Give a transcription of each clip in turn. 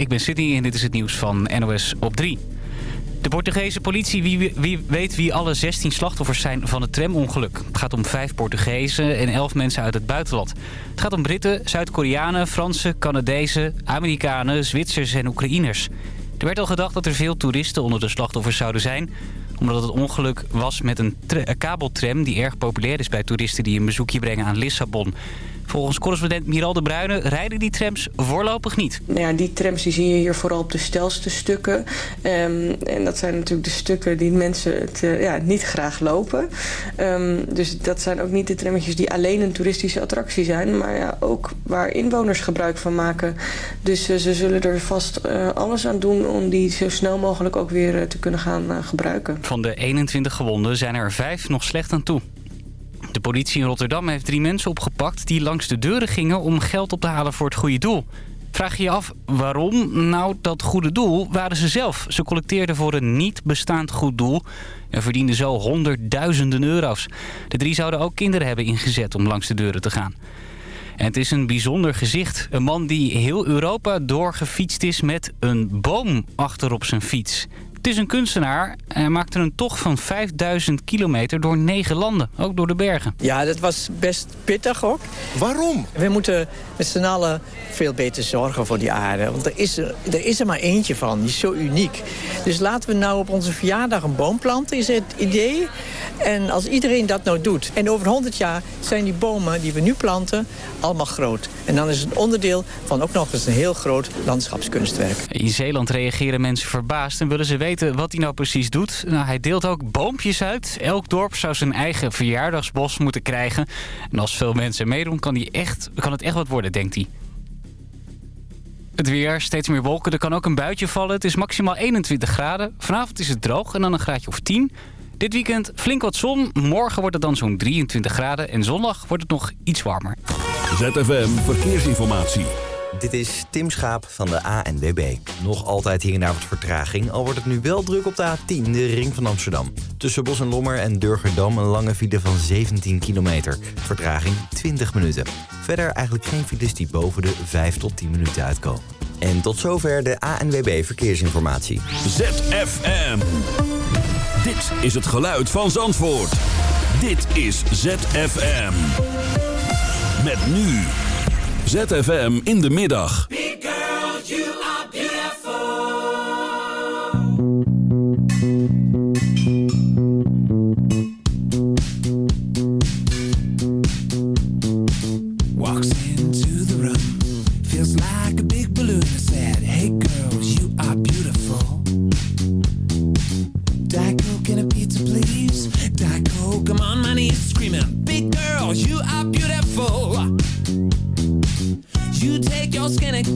ik ben Sydney en dit is het nieuws van NOS op 3. De Portugese politie weet wie alle 16 slachtoffers zijn van het tramongeluk. Het gaat om vijf Portugezen en 11 mensen uit het buitenland. Het gaat om Britten, Zuid-Koreanen, Fransen, Canadezen, Amerikanen, Zwitsers en Oekraïners. Er werd al gedacht dat er veel toeristen onder de slachtoffers zouden zijn omdat het ongeluk was met een kabeltram die erg populair is bij toeristen die een bezoekje brengen aan Lissabon. Volgens correspondent Miral de Bruyne rijden die trams voorlopig niet. Ja, die trams die zie je hier vooral op de stelste stukken. Um, en dat zijn natuurlijk de stukken die mensen het, uh, ja, niet graag lopen. Um, dus dat zijn ook niet de trammetjes die alleen een toeristische attractie zijn. Maar ja, ook waar inwoners gebruik van maken. Dus uh, ze zullen er vast uh, alles aan doen om die zo snel mogelijk ook weer te kunnen gaan gebruiken. Van de 21 gewonden zijn er vijf nog slecht aan toe. De politie in Rotterdam heeft drie mensen opgepakt die langs de deuren gingen om geld op te halen voor het goede doel. Vraag je je af waarom? Nou, dat goede doel waren ze zelf. Ze collecteerden voor een niet bestaand goed doel en verdienden zo honderdduizenden euro's. De drie zouden ook kinderen hebben ingezet om langs de deuren te gaan. En het is een bijzonder gezicht. Een man die heel Europa doorgefietst is met een boom achterop zijn fiets. Het is een kunstenaar. Hij maakte een tocht van 5000 kilometer door negen landen. Ook door de bergen. Ja, dat was best pittig ook. Waarom? We moeten met z'n allen veel beter zorgen voor die aarde. Want er is, er, er is er maar eentje van. Die is zo uniek. Dus laten we nou op onze verjaardag een boom planten, is het idee. En als iedereen dat nou doet... en over 100 jaar zijn die bomen die we nu planten allemaal groot. En dan is het een onderdeel van ook nog eens een heel groot landschapskunstwerk. In Zeeland reageren mensen verbaasd en willen ze weten wat hij nou precies doet. Nou, hij deelt ook boompjes uit. Elk dorp zou zijn eigen verjaardagsbos moeten krijgen. En als veel mensen meedoen, kan, die echt, kan het echt wat worden, denkt hij. Het weer, steeds meer wolken. Er kan ook een buitje vallen. Het is maximaal 21 graden. Vanavond is het droog en dan een graadje of 10. Dit weekend flink wat zon. Morgen wordt het dan zo'n 23 graden. En zondag wordt het nog iets warmer. ZFM Verkeersinformatie. Dit is Tim Schaap van de ANWB. Nog altijd hier en daar wat vertraging, al wordt het nu wel druk op de A10, de ring van Amsterdam. Tussen Bos en Lommer en Durgerdam een lange file van 17 kilometer. Vertraging 20 minuten. Verder eigenlijk geen files die boven de 5 tot 10 minuten uitkomen. En tot zover de ANWB Verkeersinformatie. ZFM. Dit is het geluid van Zandvoort. Dit is ZFM. Met nu... ZFM in de middag.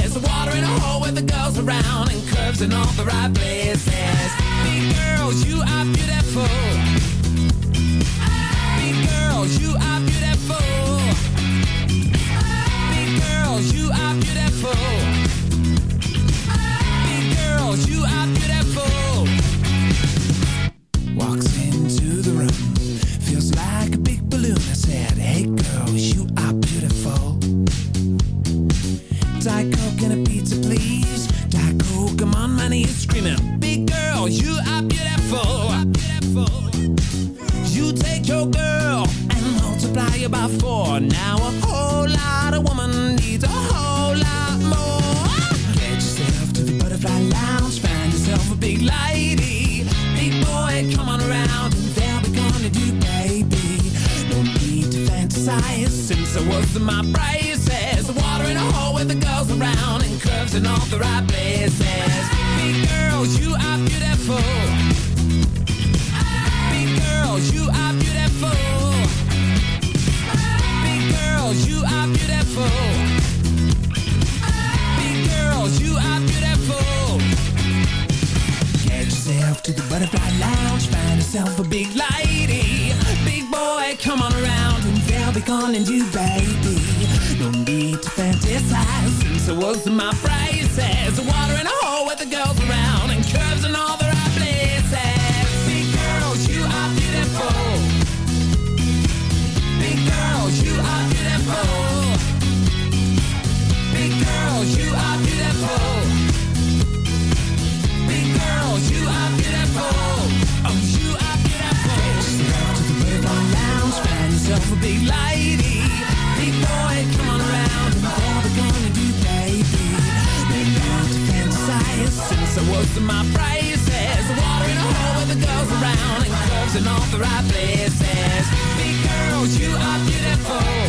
braces. Water in a hole with the girls around and curves in all the right places. Big girls, you are beautiful. to my prices. Water in a hole where the girls around and curves in all the right places. Big girls, you are beautiful.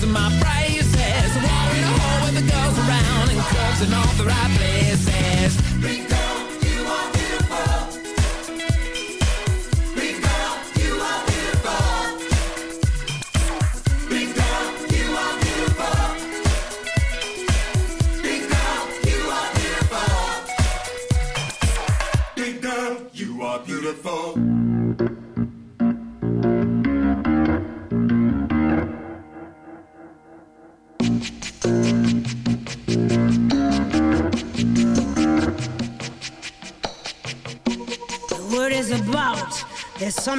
raising my braces. Walking the hall with the girls around and clubs in all the right places.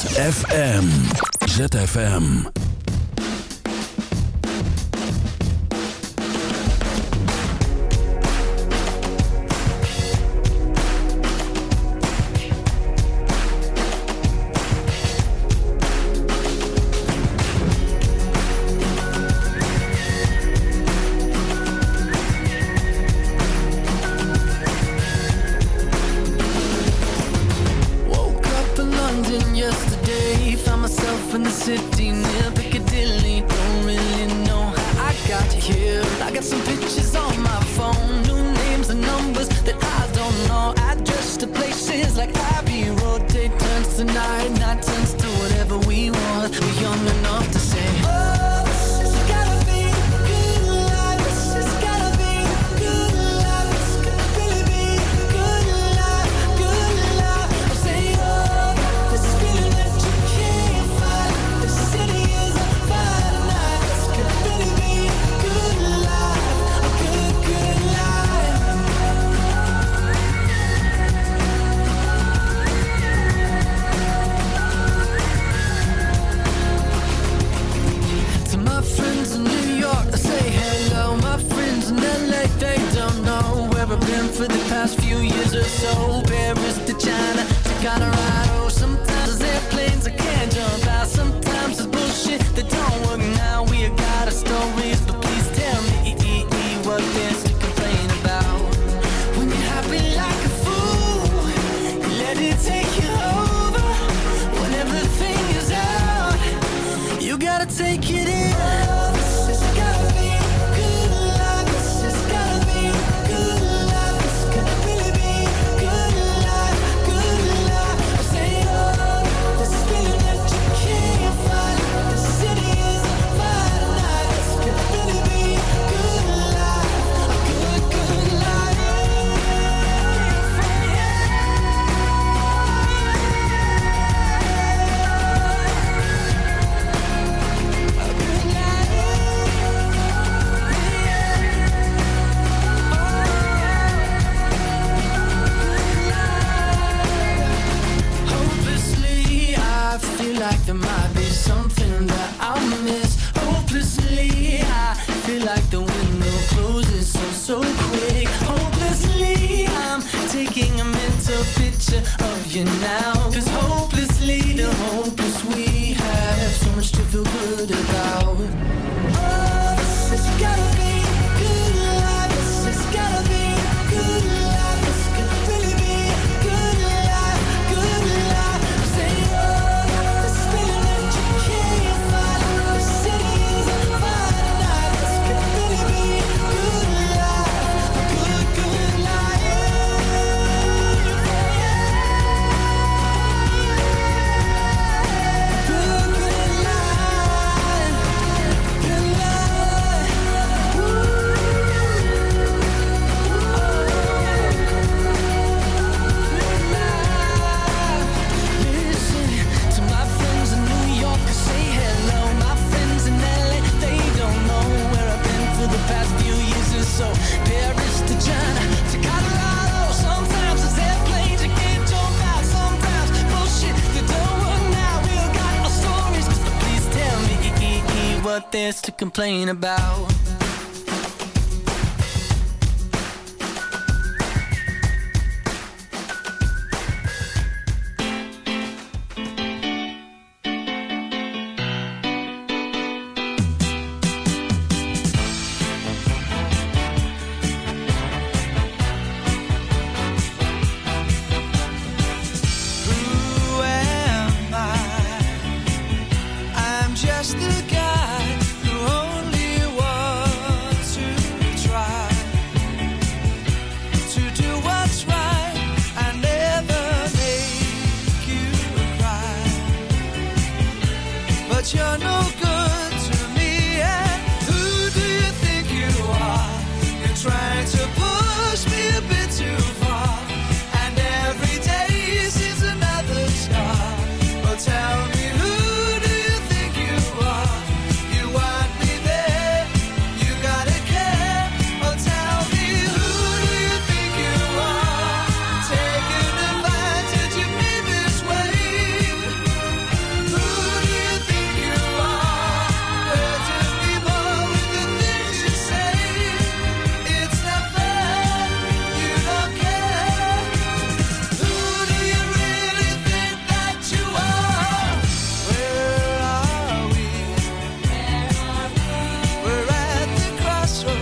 ZFM. ZFM. Complain about.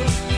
love.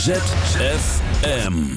ZFM.